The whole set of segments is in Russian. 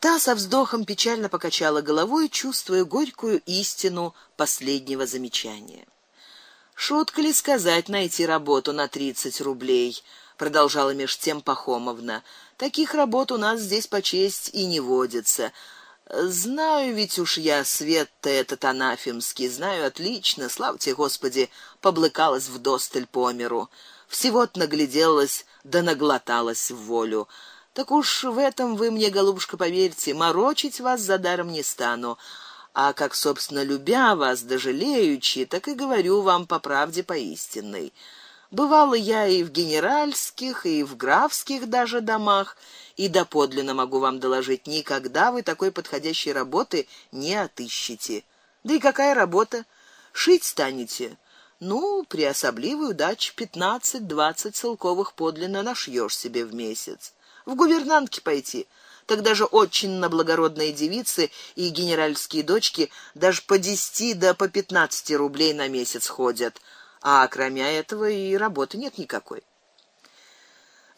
Та со вздохом печально покачала головой, чувствуя горькую истину последнего замечания. Шутка ли сказать найти работу на тридцать рублей, продолжала меж тем Пахомовна. Таких работ у нас здесь по честь и не водится. Знаю ведь уж я свет-то этот анафемский, знаю отлично, славьте Господи, поблыкалась в досталь по миру. Всего-то нагляделась, да наглоталась в волю. Так уж в этом вы мне, голубушка, поверьте, морочить вас за даром не стану. А как собственно любя вас, да жалеючи, так и говорю вам по правде поистинной. Бывало я и в генеральских, и в графских даже домах, и доподлинно могу вам доложить, никогда вы такой подходящей работы не отыщете. Да и какая работа? Шить станете? Ну, при особливой удаче 15-20 целковых подлинно нашьёшь себе в месяц в гувернантки пойти. Тогда же очень на благородные девицы и генеральские дочки даже по 10 да по 15 рублей на месяц ходят. А кроме этого и работы нет никакой.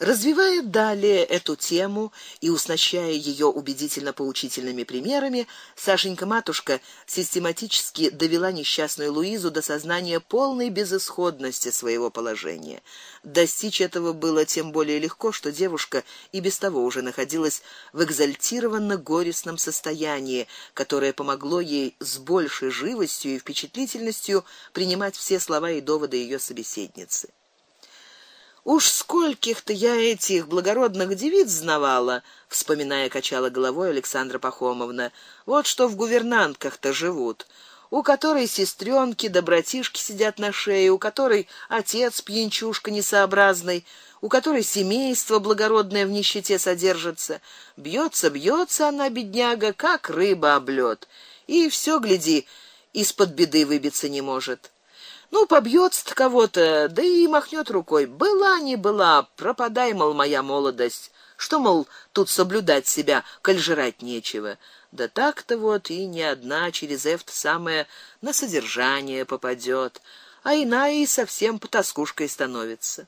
Развивая далее эту тему и уснащая ее убедительно поучительными примерами, Сашенька матушка систематически довела несчастную Луизу до сознания полной безысходности своего положения. Достичь этого было тем более легко, что девушка и без того уже находилась в экзальтированно горестном состоянии, которое помогло ей с большей живостью и впечатлительностью принимать все слова и доводы ее собеседницы. Уж скольких-то я этих благородных девиц знавала, вспоминая, качала головой Александра Пахомовна. Вот что в гувернантках-то живут, у которой сестренки да братишки сидят на шее, у которой отец пьянчушка несообразный, у которой семейство благородное в нищете содержится. Бьется, бьется она бедняга, как рыба об лёд, и все гляди, из-под беды выбиться не может. Ну, побьёт кого-то, да и махнет рукой. Была не была, пропадай, мол, моя молодость. Что, мол, тут соблюдать себя, коль жрать нечего. Да так-то вот и не одна через это самое на содержание попадет, а иная и совсем потаскушкой становится.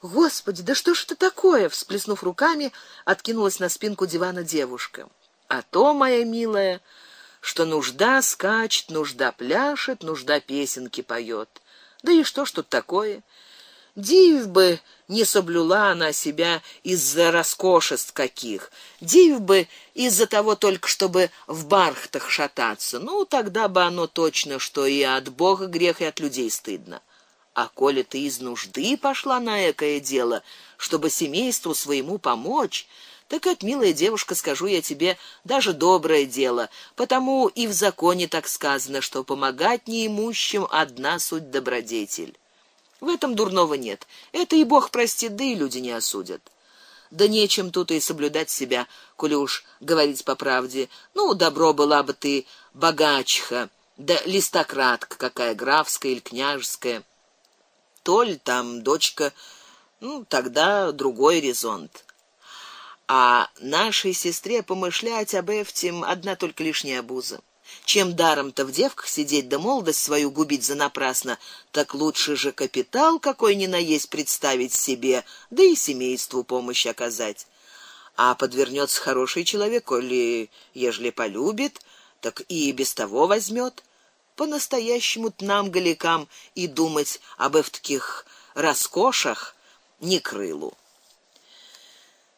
Господи, да что ж это такое, всплеснув руками, откинулась на спинку дивана девушка. А то, моя милая, что нужда скачет, нужда пляшет, нужда песенки поет. Да и что ж тут такое? Див бы не соблюла она себя из-за роскошеств каких. Див бы из-за того только чтобы в бархтах шататься. Ну, тогда бы оно точно, что и от Бога грех, и от людей стыдно. А коли ты из нужды пошла на экое дело, чтобы семейству своему помочь, так это, милая девушка, скажу я тебе, даже доброе дело, потому и в законе так сказано, что помогать неимущим одна суть добродетель. В этом дурного нет. Это и Бог простит, да и люди не осудят. Да нечем тут и соблюдать себя, коли уж говорить по правде. Ну, добро была бы ты богачха, да листократка какая графская или княжеская. Толь там дочка, ну, тогда другой резонт. А нашей сестре помышлять об этом одна только лишняя обуза. Чем даром-то в девках сидеть да молодость свою губить за напрасно, так лучше же капитал какой ни на есть представить себе, да и семейству помощь оказать. А подвернется хороший человек, или ежели полюбит, так и без того возьмет. По-настоящему нам галикам и думать об таких роскошах не крылу.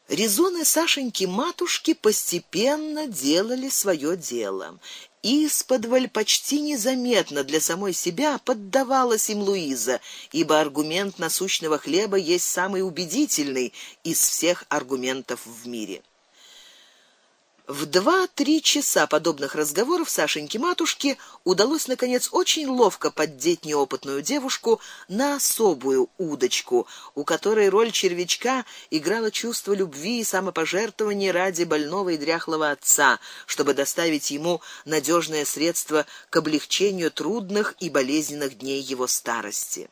Резоны Сашеньки матушки постепенно делали свое дело. Исподволь почти незаметно для самой себя поддавалась им Луиза, ибо аргумент насущного хлеба есть самый убедительный из всех аргументов в мире. В два-три часа подобных разговоров Сашеньке матушке удалось наконец очень ловко поддеть неопытную девушку на особую удочку, у которой роль червячка играло чувство любви и самопожертвования ради больного и дряхлого отца, чтобы доставить ему надежное средство к облегчению трудных и болезненных дней его старости.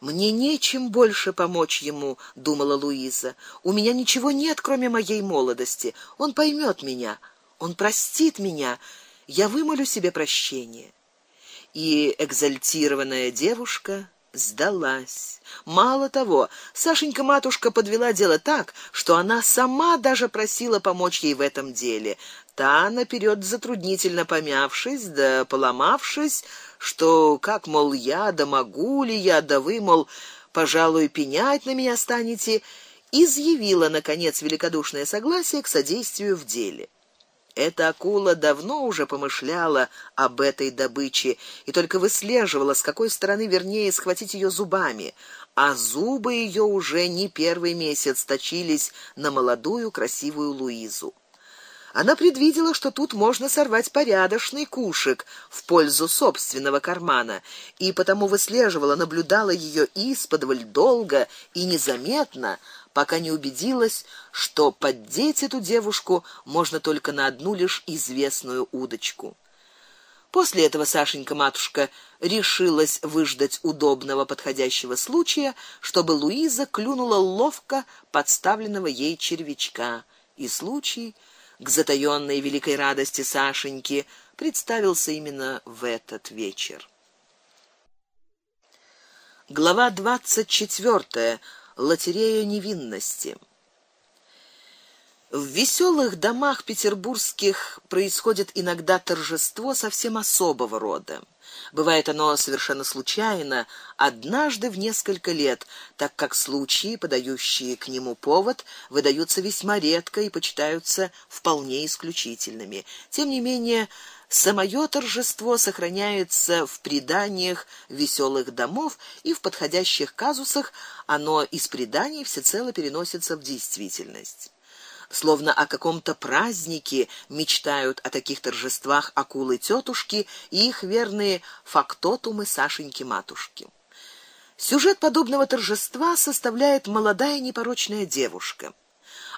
Мне нечем больше помочь ему, думала Луиза. У меня ничего нет, кроме моей молодости. Он поймет меня, он простит меня. Я вымолю себе прощение. И экзальтированная девушка сдалась. Мало того, Сашенька матушка подвела дело так, что она сама даже просила помочь ей в этом деле. Та наперед затруднительно помявшись да поломавшись, что как мол я да могу ли я, да вы мол, пожалуй, пенять на меня станете, изъявила наконец великодушное согласие к содействию в деле. Эта акула давно уже помышляла об этой добыче и только выслеживала, с какой стороны вернее схватить ее зубами, а зубы ее уже не первый месяц точились на молодую красивую Луизу. Она предвидела, что тут можно сорвать порядочный кушек в пользу собственного кармана, и потому выслеживала, наблюдала ее исподволь долго и незаметно, пока не убедилась, что поддеть эту девушку можно только на одну лишь известную удочку. После этого Сашенька матушка решилась выждать удобного подходящего случая, чтобы Луиза клюнула ловко подставленного ей червячка, и случай к затаённой великой радости Сашеньки представился именно в этот вечер. Глава двадцать четвертая. Лотерея невинности. В веселых домах петербургских происходит иногда торжество совсем особого рода. Бывает оно совершенно случайно, однажды в несколько лет, так как случаи, подающие к нему повод, выдаются весьма редко и почитаются вполне исключительными. Тем не менее, самое торжество сохраняется в преданиях веселых домов и в подходящих казусах оно из преданий всецело переносится в действительность словно о каком-то празднике мечтают о таких торжествах акулы тетушки и их верные фактотумы Сашеньки матушки. Сюжет подобного торжества составляет молодая непорочная девушка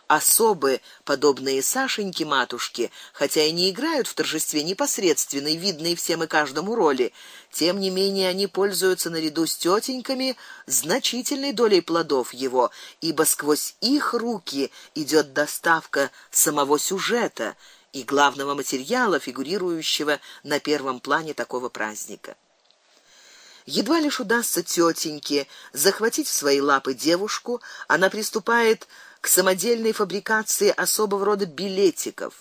особы, подобные Сашеньке матушке, хотя и не играют в торжестве непосредственной, видной всем и каждому роли, тем не менее они пользуются наряду с тетеньками значительной долей плодов его, ибо сквозь их руки идет доставка самого сюжета и главного материала, фигурирующего на первом плане такого праздника. Едва лишь удастся тетеньке захватить в свои лапы девушку, она приступает к самодельной фабрикации особого рода билетиков.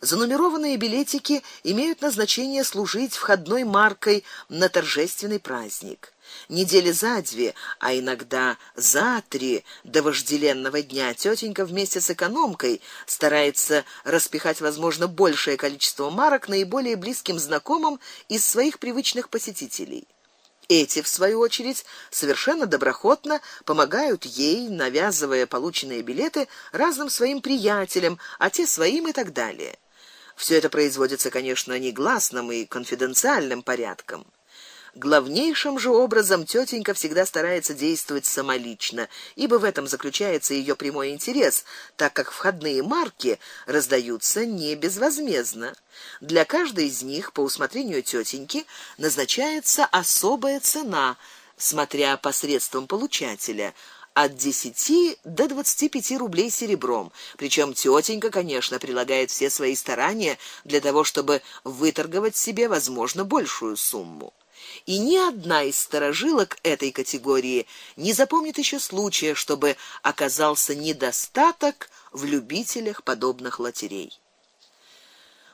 Занумерованные билетики имеют назначение служить входной маркой на торжественный праздник. Недели за две, а иногда за три до вожделенного дня тетенька вместе с экономкой старается распихать возможно большее количество марок наиболее близким знакомым из своих привычных посетителей. Эти в свою очередь совершенно доброхотно помогают ей, навязывая полученные билеты разным своим приятелям, а те своим и так далее. Все это производится, конечно, негласным и конфиденциальным порядком. Главнейшим же образом тетенька всегда старается действовать самолично, ибо в этом заключается ее прямой интерес, так как входные марки раздаются не безвозмездно. Для каждой из них по усмотрению тетеньки назначается особая цена, смотря посредством получателя от 10 до 25 рублей серебром. Причем тетенька, конечно, прилагает все свои старания для того, чтобы выторговать себе, возможно, большую сумму и ни одна из сторожилок этой категории не запомнит еще случая, чтобы оказался недостаток в любителях подобных лотерей.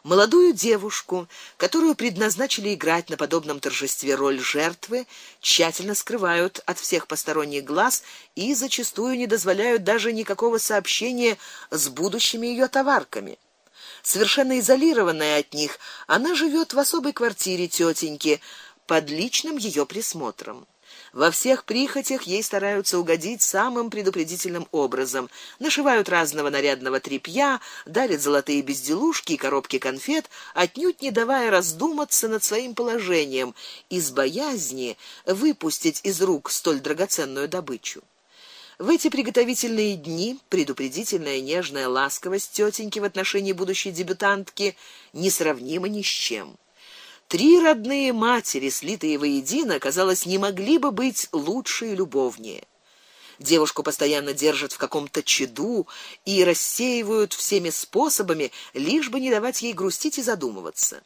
Молодую девушку, которую предназначили играть на подобном торжестве роль жертвы, тщательно скрывают от всех посторонних глаз и зачастую не дозволяют даже никакого сообщения с будущими ее товарками. Совершенно изолированная от них, она живет в особой квартире тетеньки, под личным ее присмотром. Во всех прихотях ей стараются угодить самым предупредительным образом. Нашивают разного нарядного тряпья, дарят золотые безделушки и коробки конфет, отнюдь не давая раздуматься над своим положением из боязни выпустить из рук столь драгоценную добычу. В эти приготовительные дни предупредительная нежная ласковость тетеньки в отношении будущей дебютантки несравнима ни с чем. Три родные матери, слитые воедино, казалось, не могли бы быть лучше и любовнее. Девушку постоянно держат в каком-то чаду и рассеивают всеми способами, лишь бы не давать ей грустить и задумываться.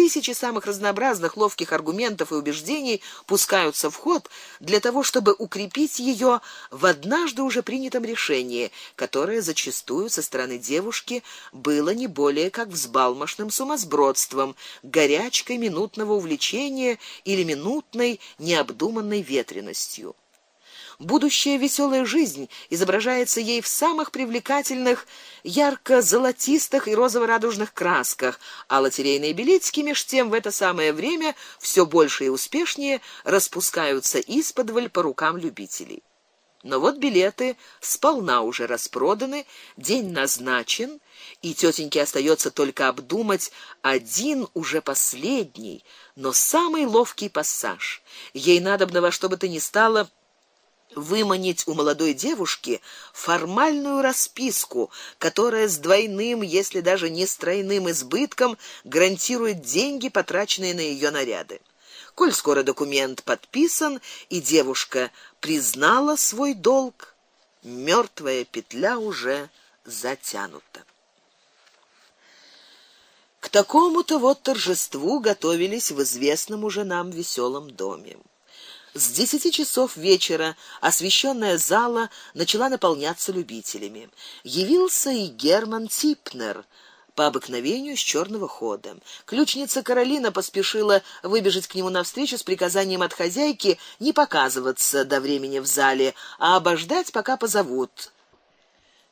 Тысячи самых разнообразных ловких аргументов и убеждений пускаются в ход для того, чтобы укрепить ее в однажды уже принятом решении, которое зачастую со стороны девушки было не более как взбалмошным сумасбродством, горячкой минутного увлечения или минутной необдуманной ветреностью. Будущая веселая жизнь изображается ей в самых привлекательных ярко-золотистых и розово-радужных красках, а лотерейные билетики меж тем в это самое время все больше и успешнее распускаются исподволь по рукам любителей. Но вот билеты сполна уже распроданы, день назначен, и тетеньке остается только обдумать один уже последний, но самый ловкий пассаж. Ей надобно во что бы то ни стало выманить у молодой девушки формальную расписку, которая с двойным, если даже не с тройным избытком гарантирует деньги, потраченные на ее наряды. Коль скоро документ подписан и девушка признала свой долг, мертвая петля уже затянута. К такому-то вот торжеству готовились в известном уже нам веселом доме. С десяти часов вечера освещенная зала начала наполняться любителями. Явился и Герман Типнер по обыкновению с черного хода. Ключница Каролина поспешила выбежать к нему навстречу с приказанием от хозяйки не показываться до времени в зале, а обождать, пока позовут.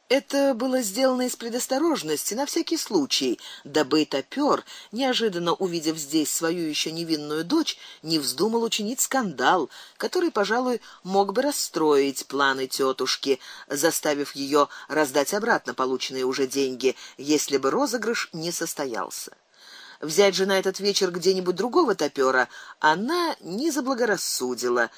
Это было сделано из предосторожности на всякий случай, дабы топёр, неожиданно увидев здесь свою еще невинную дочь, не вздумал учинить скандал, который, пожалуй, мог бы расстроить планы тетушки, заставив ее раздать обратно полученные уже деньги, если бы розыгрыш не состоялся. Взять же на этот вечер где-нибудь другого топёра она не заблагорассудила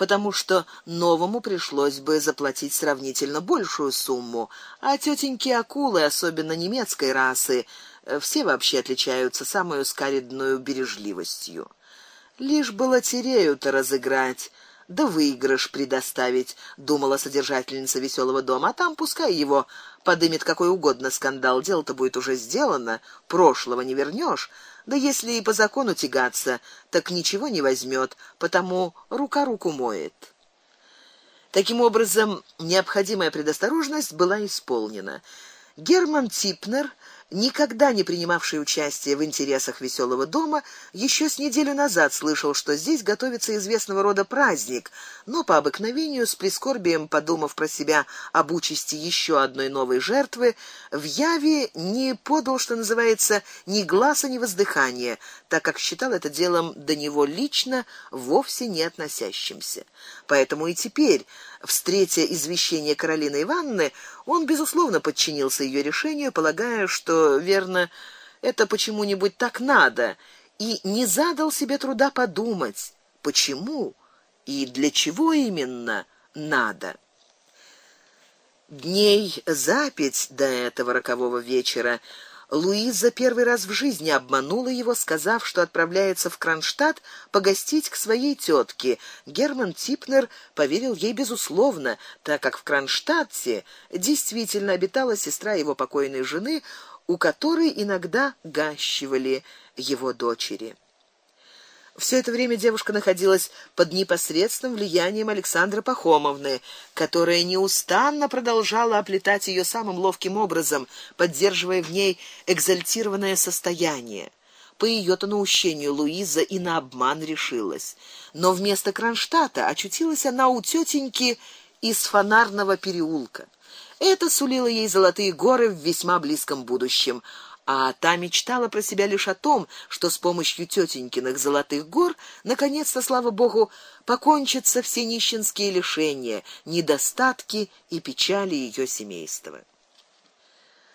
потому что новому пришлось бы заплатить сравнительно большую сумму, а тетеньки акулы, особенно немецкой расы, э, все вообще отличаются самой скаридной бережливостью. Лишь бы лотерею-то разыграть, да выигрыш предоставить, думала содержательница веселого дома, а там пускай его подымет какой угодно скандал, дело-то будет уже сделано, прошлого не вернешь. Да если и по закону тягаться, так ничего не возьмет, потому рука руку моет. Таким образом, необходимая предосторожность была исполнена. Герман Типнер никогда не принимавший участие в интересах веселого дома, еще с неделю назад слышал, что здесь готовится известного рода праздник, но по обыкновению с прискорбием подумав про себя об участи еще одной новой жертвы, в яве не подал, что называется, ни гласа, ни воздыхания, так как считал это делом до него лично вовсе не относящимся. Поэтому и теперь, встретя извещение Каролины Ивановны, он безусловно подчинился ее решению, полагая, верно это почему-нибудь так надо, и не задал себе труда подумать, почему и для чего именно надо. Дней за пять до этого рокового вечера Луиза первый раз в жизни обманула его, сказав, что отправляется в Кронштадт погостить к своей тетке. Герман Типнер поверил ей безусловно, так как в Кронштадте действительно обитала сестра его покойной жены, у которой иногда гащивали его дочери. Все это время девушка находилась под непосредственным влиянием Александры Пахомовны, которая неустанно продолжала оплетать ее самым ловким образом, поддерживая в ней экзальтированное состояние. По ее-то наущению Луиза и на обман решилась, но вместо Кронштадта очутилась она у тетеньки из фонарного переулка. Это сулило ей золотые горы в весьма близком будущем а та мечтала про себя лишь о том, что с помощью тетенькиных золотых гор наконец-то, слава богу, покончатся все нищенские лишения, недостатки и печали ее семейства.